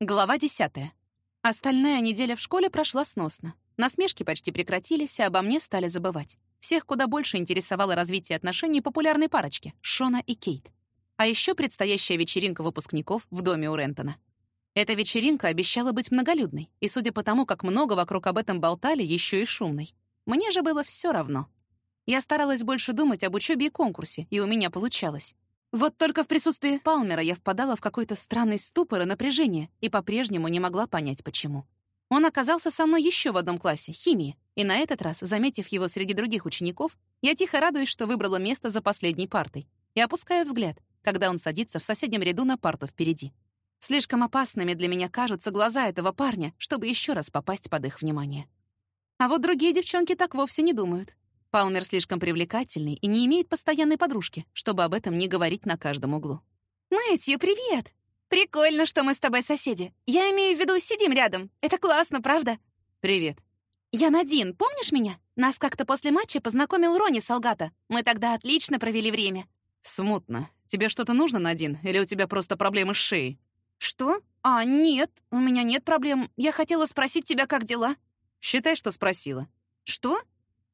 Глава 10. Остальная неделя в школе прошла сносно. Насмешки почти прекратились, а обо мне стали забывать. Всех куда больше интересовало развитие отношений популярной парочки — Шона и Кейт. А еще предстоящая вечеринка выпускников в доме у Рентона. Эта вечеринка обещала быть многолюдной, и, судя по тому, как много вокруг об этом болтали, еще и шумной. Мне же было все равно. Я старалась больше думать об учебе и конкурсе, и у меня получалось. Вот только в присутствии Палмера я впадала в какой-то странный ступор и напряжение и по-прежнему не могла понять, почему. Он оказался со мной еще в одном классе, химии, и на этот раз, заметив его среди других учеников, я тихо радуюсь, что выбрала место за последней партой, и опускаю взгляд, когда он садится в соседнем ряду на парту впереди. Слишком опасными для меня кажутся глаза этого парня, чтобы еще раз попасть под их внимание. А вот другие девчонки так вовсе не думают. Палмер слишком привлекательный и не имеет постоянной подружки, чтобы об этом не говорить на каждом углу. «Мэтью, привет! Прикольно, что мы с тобой соседи. Я имею в виду, сидим рядом. Это классно, правда?» «Привет». «Я Надин, помнишь меня? Нас как-то после матча познакомил Рони Салгата. Мы тогда отлично провели время». «Смутно. Тебе что-то нужно, Надин, или у тебя просто проблемы с шеей?» «Что? А, нет, у меня нет проблем. Я хотела спросить тебя, как дела?» «Считай, что спросила». «Что?»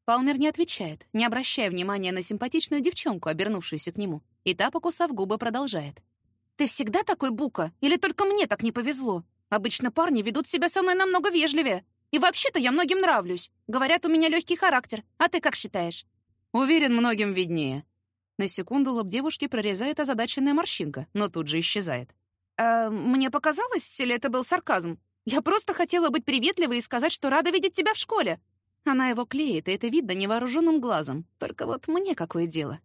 Палмер не отвечает, не обращая внимания на симпатичную девчонку, обернувшуюся к нему. И та, покусав губы, продолжает. «Ты всегда такой, Бука? Или только мне так не повезло? Обычно парни ведут себя со мной намного вежливее. И вообще-то я многим нравлюсь. Говорят, у меня легкий характер. А ты как считаешь?» «Уверен, многим виднее». На секунду лоб девушки прорезает озадаченная морщинка, но тут же исчезает. «Э, «Мне показалось, или это был сарказм? Я просто хотела быть приветливой и сказать, что рада видеть тебя в школе. Она его клеит, и это видно невооруженным глазом. Только вот мне какое дело?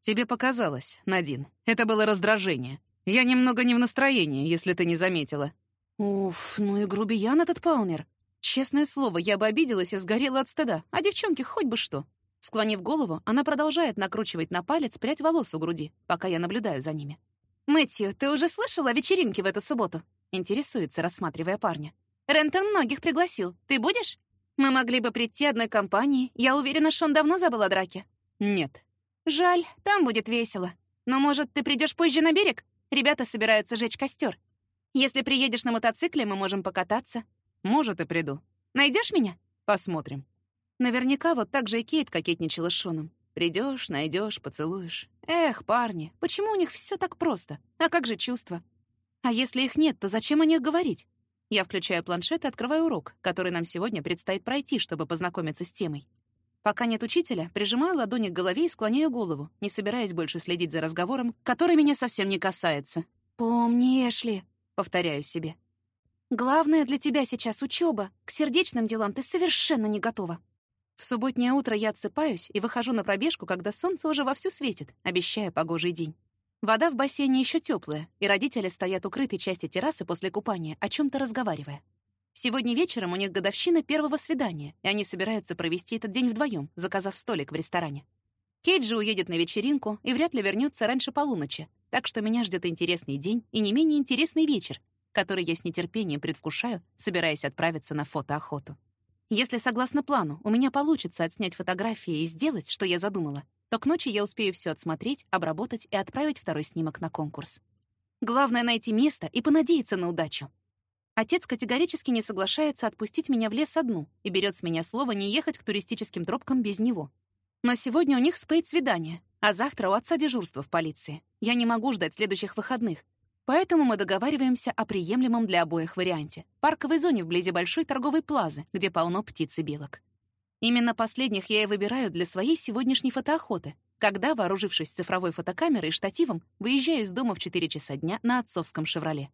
Тебе показалось, Надин. Это было раздражение. Я немного не в настроении, если ты не заметила. Уф, ну и грубиян этот Палмер. Честное слово, я бы обиделась и сгорела от стыда. А девчонке хоть бы что. Склонив голову, она продолжает накручивать на палец прядь волос у груди, пока я наблюдаю за ними. «Мэтью, ты уже слышал о вечеринке в эту субботу?» Интересуется, рассматривая парня. «Рентон многих пригласил. Ты будешь?» Мы могли бы прийти одной компанией. Я уверена, что он давно забыл о драке. Нет. Жаль, там будет весело. Но, может, ты придешь позже на берег? Ребята собираются жечь костер. Если приедешь на мотоцикле, мы можем покататься. Может, и приду. Найдешь меня? Посмотрим. Наверняка вот так же и Кейт кокетничала с Шоном. Придешь, найдешь, поцелуешь. Эх, парни, почему у них все так просто? А как же чувства? А если их нет, то зачем о них говорить? Я включаю планшет и открываю урок, который нам сегодня предстоит пройти, чтобы познакомиться с темой. Пока нет учителя, прижимаю ладони к голове и склоняю голову, не собираясь больше следить за разговором, который меня совсем не касается. «Помни, Эшли», — повторяю себе. «Главное для тебя сейчас учеба. К сердечным делам ты совершенно не готова». В субботнее утро я отсыпаюсь и выхожу на пробежку, когда солнце уже вовсю светит, обещая погожий день. Вода в бассейне еще теплая, и родители стоят укрытой части террасы после купания, о чем то разговаривая. Сегодня вечером у них годовщина первого свидания, и они собираются провести этот день вдвоем, заказав столик в ресторане. Кейт же уедет на вечеринку и вряд ли вернется раньше полуночи, так что меня ждет интересный день и не менее интересный вечер, который я с нетерпением предвкушаю, собираясь отправиться на фотоохоту. Если, согласно плану, у меня получится отснять фотографии и сделать, что я задумала, то к ночи я успею все отсмотреть, обработать и отправить второй снимок на конкурс. Главное — найти место и понадеяться на удачу. Отец категорически не соглашается отпустить меня в лес одну и берет с меня слово не ехать к туристическим тропкам без него. Но сегодня у них спейт-свидание, а завтра у отца дежурство в полиции. Я не могу ждать следующих выходных. Поэтому мы договариваемся о приемлемом для обоих варианте — парковой зоне вблизи большой торговой плазы, где полно птиц и белок. Именно последних я и выбираю для своей сегодняшней фотоохоты, когда, вооружившись цифровой фотокамерой и штативом, выезжаю из дома в 4 часа дня на отцовском «Шевроле».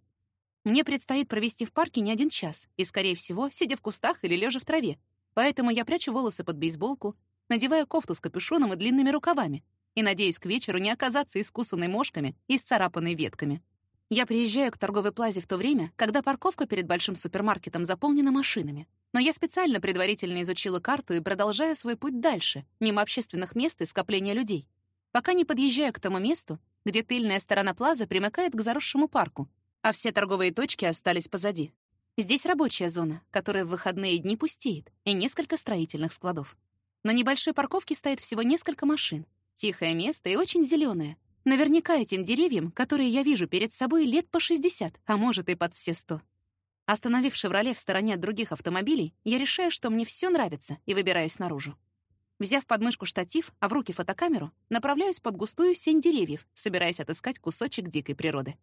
Мне предстоит провести в парке не один час, и, скорее всего, сидя в кустах или лежа в траве. Поэтому я прячу волосы под бейсболку, надеваю кофту с капюшоном и длинными рукавами и надеюсь к вечеру не оказаться искусанной мошками и сцарапанной ветками. Я приезжаю к торговой плазе в то время, когда парковка перед большим супермаркетом заполнена машинами, но я специально предварительно изучила карту и продолжаю свой путь дальше, мимо общественных мест и скопления людей, пока не подъезжаю к тому месту, где тыльная сторона плаза примыкает к заросшему парку, а все торговые точки остались позади. Здесь рабочая зона, которая в выходные дни пустеет, и несколько строительных складов. На небольшой парковке стоит всего несколько машин. Тихое место и очень зеленое. Наверняка этим деревьям, которые я вижу перед собой, лет по 60, а может и под все 100. Остановив «Шевроле» в стороне от других автомобилей, я решаю, что мне все нравится, и выбираюсь наружу. Взяв под мышку штатив, а в руки фотокамеру, направляюсь под густую сень деревьев, собираясь отыскать кусочек дикой природы.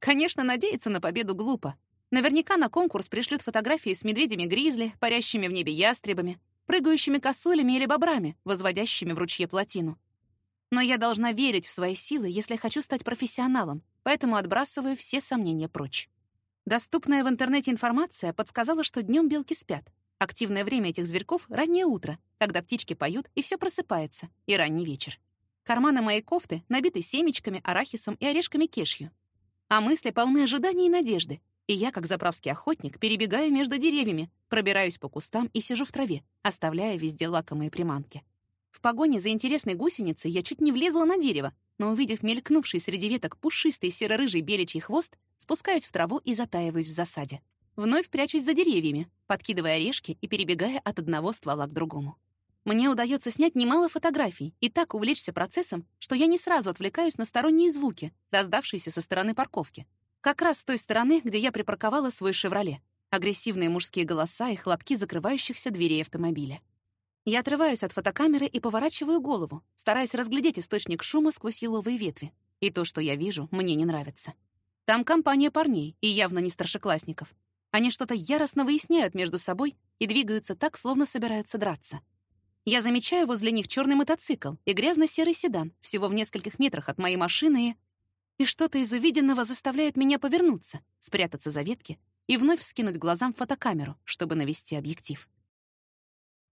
Конечно, надеяться на победу глупо. Наверняка на конкурс пришлют фотографии с медведями-гризли, парящими в небе ястребами, прыгающими косулями или бобрами, возводящими в ручье плотину. Но я должна верить в свои силы, если хочу стать профессионалом, поэтому отбрасываю все сомнения прочь. Доступная в интернете информация подсказала, что днем белки спят. Активное время этих зверьков — раннее утро, когда птички поют и все просыпается, и ранний вечер. Карманы моей кофты набиты семечками, арахисом и орешками кешью. А мысли полны ожиданий и надежды. И я, как заправский охотник, перебегаю между деревьями, пробираюсь по кустам и сижу в траве, оставляя везде лакомые приманки. В погоне за интересной гусеницей я чуть не влезла на дерево, но, увидев мелькнувший среди веток пушистый серо-рыжий беличий хвост, спускаюсь в траву и затаиваюсь в засаде. Вновь прячусь за деревьями, подкидывая орешки и перебегая от одного ствола к другому. Мне удается снять немало фотографий и так увлечься процессом, что я не сразу отвлекаюсь на сторонние звуки, раздавшиеся со стороны парковки. Как раз с той стороны, где я припарковала свой «Шевроле». Агрессивные мужские голоса и хлопки закрывающихся дверей автомобиля. Я отрываюсь от фотокамеры и поворачиваю голову, стараясь разглядеть источник шума сквозь еловые ветви. И то, что я вижу, мне не нравится. Там компания парней, и явно не старшеклассников. Они что-то яростно выясняют между собой и двигаются так, словно собираются драться. Я замечаю возле них черный мотоцикл и грязно-серый седан всего в нескольких метрах от моей машины и... И что-то из увиденного заставляет меня повернуться, спрятаться за ветки и вновь вскинуть глазам фотокамеру, чтобы навести объектив.